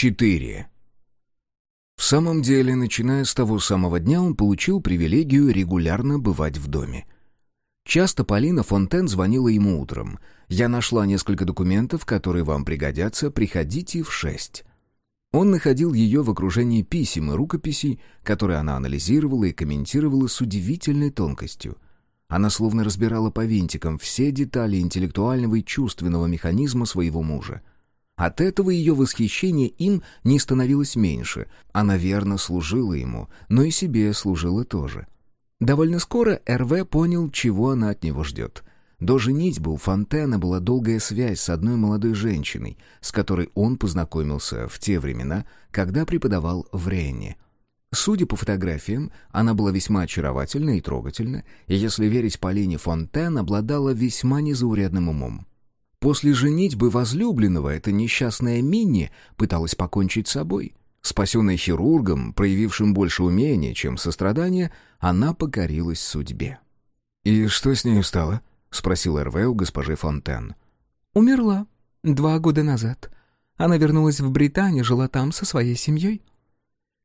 4. В самом деле, начиная с того самого дня, он получил привилегию регулярно бывать в доме. Часто Полина Фонтен звонила ему утром. «Я нашла несколько документов, которые вам пригодятся, приходите в шесть». Он находил ее в окружении писем и рукописей, которые она анализировала и комментировала с удивительной тонкостью. Она словно разбирала по винтикам все детали интеллектуального и чувственного механизма своего мужа — от этого ее восхищение им не становилось меньше. Она верно служила ему, но и себе служила тоже. Довольно скоро РВ понял, чего она от него ждет. До женитьбы у Фонтена была долгая связь с одной молодой женщиной, с которой он познакомился в те времена, когда преподавал в Ренне. Судя по фотографиям, она была весьма очаровательна и трогательна, и, если верить Полине Фонтен, обладала весьма незаурядным умом. После женитьбы возлюбленного эта несчастная Минни пыталась покончить с собой. Спасенная хирургом, проявившим больше умения, чем сострадания, она покорилась судьбе. «И что с нею стало?» — спросил РВ у госпожи Фонтен. «Умерла. Два года назад. Она вернулась в Британию, жила там со своей семьей».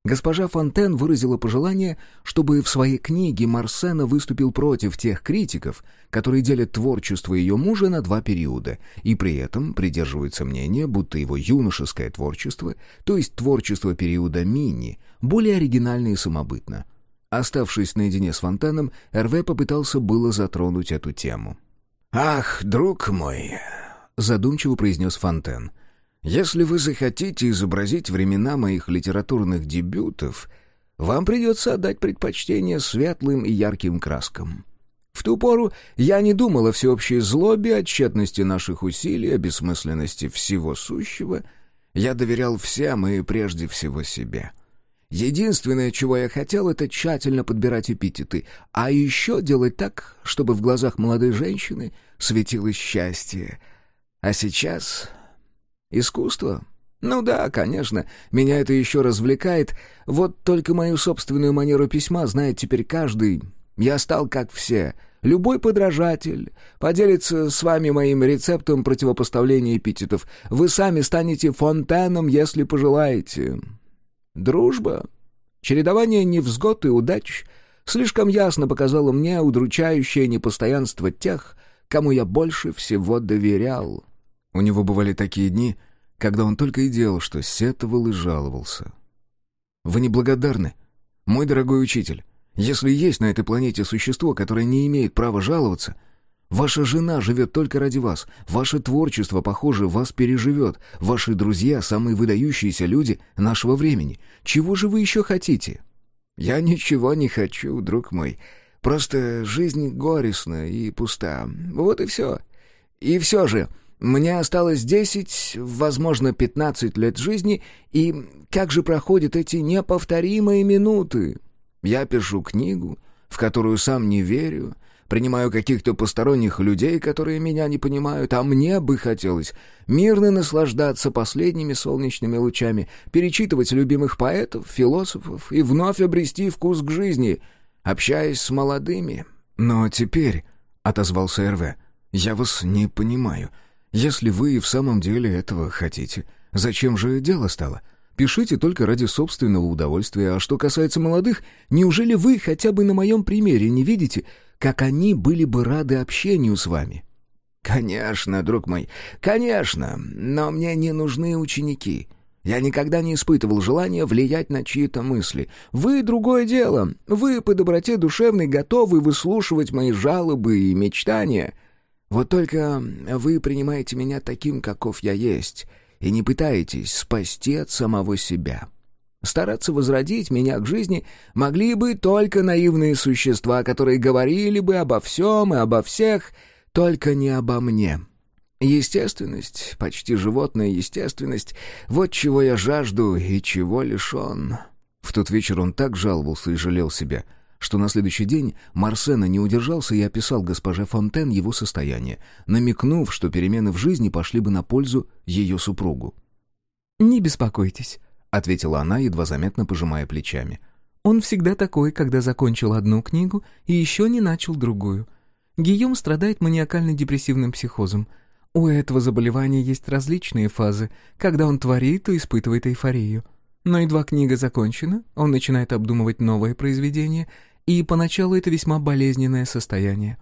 Госпожа Фонтен выразила пожелание, чтобы в своей книге Марсена выступил против тех критиков, которые делят творчество ее мужа на два периода, и при этом придерживаются мнения, будто его юношеское творчество, то есть творчество периода мини, более оригинально и самобытно. Оставшись наедине с Фонтеном, РВ попытался было затронуть эту тему. «Ах, друг мой!» — задумчиво произнес Фонтен — если вы захотите изобразить времена моих литературных дебютов, вам придется отдать предпочтение светлым и ярким краскам. В ту пору я не думал о всеобщей злобе, о тщетности наших усилий, о бессмысленности всего сущего. Я доверял всем и прежде всего себе. Единственное, чего я хотел, это тщательно подбирать эпитеты, а еще делать так, чтобы в глазах молодой женщины светилось счастье. А сейчас Искусство? Ну да, конечно, меня это еще развлекает. Вот только мою собственную манеру письма знает теперь каждый. Я стал как все. Любой подражатель поделится с вами моим рецептом противопоставления эпитетов. Вы сами станете фонтаном, если пожелаете. Дружба, чередование невзгод и удач слишком ясно показало мне удручающее непостоянство тех, кому я больше всего доверял. У него бывали такие дни, когда он только и делал, что сетовал и жаловался. «Вы неблагодарны, мой дорогой учитель. Если есть на этой планете существо, которое не имеет права жаловаться, ваша жена живет только ради вас, ваше творчество, похоже, вас переживет, ваши друзья — самые выдающиеся люди нашего времени. Чего же вы еще хотите?» «Я ничего не хочу, друг мой. Просто жизнь горестна и пуста. Вот и все. И все же...» Мне осталось десять, возможно, пятнадцать лет жизни, и как же проходят эти неповторимые минуты? Я пишу книгу, в которую сам не верю, принимаю каких-то посторонних людей, которые меня не понимают, а мне бы хотелось мирно наслаждаться последними солнечными лучами, перечитывать любимых поэтов, философов и вновь обрести вкус к жизни, общаясь с молодыми. «Но теперь», — отозвался РВ, — «я вас не понимаю». Если вы и в самом деле этого хотите, зачем же дело стало? Пишите только ради собственного удовольствия, а что касается молодых, неужели вы хотя бы на моем примере не видите, как они были бы рады общению с вами?» «Конечно, друг мой, конечно, но мне не нужны ученики». Я никогда не испытывал желания влиять на чьи-то мысли. Вы — другое дело. Вы по доброте душевной готовы выслушивать мои жалобы и мечтания. Вот только вы принимаете меня таким, каков я есть, и не пытаетесь спасти от самого себя. Стараться возродить меня к жизни могли бы только наивные существа, которые говорили бы обо всем и обо всех, только не обо мне. Естественность, почти животная естественность, вот чего я жажду и чего лишен». В тот вечер он так жаловался и жалел себя — что на следующий день Марсена не удержался и описал госпоже Фонтен его состояние, намекнув, что перемены в жизни пошли бы на пользу ее супругу. «Не беспокойтесь», — ответила она, едва заметно пожимая плечами. «Он всегда такой, когда закончил одну книгу и еще не начал другую. Гийом страдает маниакально-депрессивным психозом. У этого заболевания есть различные фазы. Когда он творит, то испытывает эйфорию. Но едва книга закончена, он начинает обдумывать новое произведение, и поначалу это весьма болезненное состояние.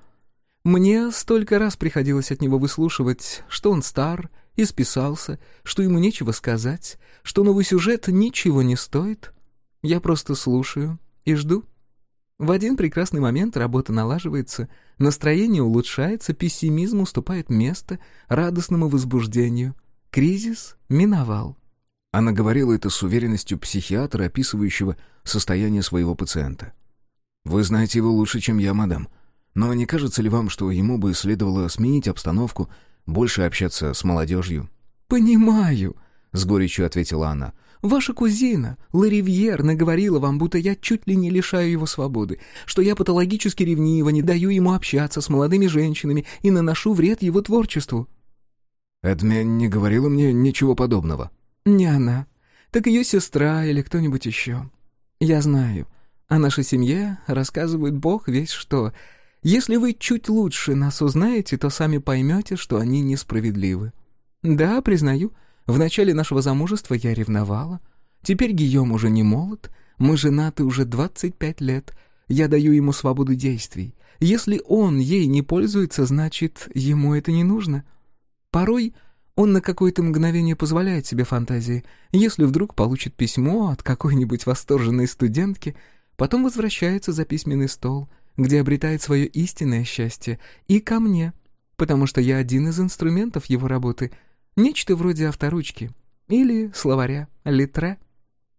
Мне столько раз приходилось от него выслушивать, что он стар, исписался, что ему нечего сказать, что новый сюжет ничего не стоит. Я просто слушаю и жду. В один прекрасный момент работа налаживается, настроение улучшается, пессимизм уступает место радостному возбуждению. Кризис миновал. Она говорила это с уверенностью психиатра, описывающего состояние своего пациента. «Вы знаете его лучше, чем я, мадам. Но не кажется ли вам, что ему бы следовало сменить обстановку, больше общаться с молодежью?» «Понимаю», — с горечью ответила она. «Ваша кузина, Ларивьер, наговорила вам, будто я чуть ли не лишаю его свободы, что я патологически ревнива, не даю ему общаться с молодыми женщинами и наношу вред его творчеству». «Эдме не говорила мне ничего подобного». «Не она. Так ее сестра или кто-нибудь еще. Я знаю. О нашей семье рассказывает Бог весь что. Если вы чуть лучше нас узнаете, то сами поймете, что они несправедливы. Да, признаю, в начале нашего замужества я ревновала. Теперь Гийом уже не молод, мы женаты уже 25 лет. Я даю ему свободу действий. Если он ей не пользуется, значит, ему это не нужно. Порой он на какое-то мгновение позволяет себе фантазии. Если вдруг получит письмо от какой-нибудь восторженной студентки, потом возвращается за письменный стол, где обретает свое истинное счастье, и ко мне, потому что я один из инструментов его работы, нечто вроде авторучки или словаря литре.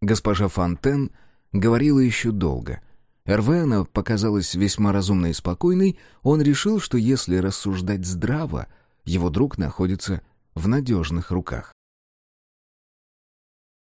Госпожа Фонтен говорила еще долго. Эрвена показалась весьма разумной и спокойной, он решил, что если рассуждать здраво, его друг находится в надежных руках.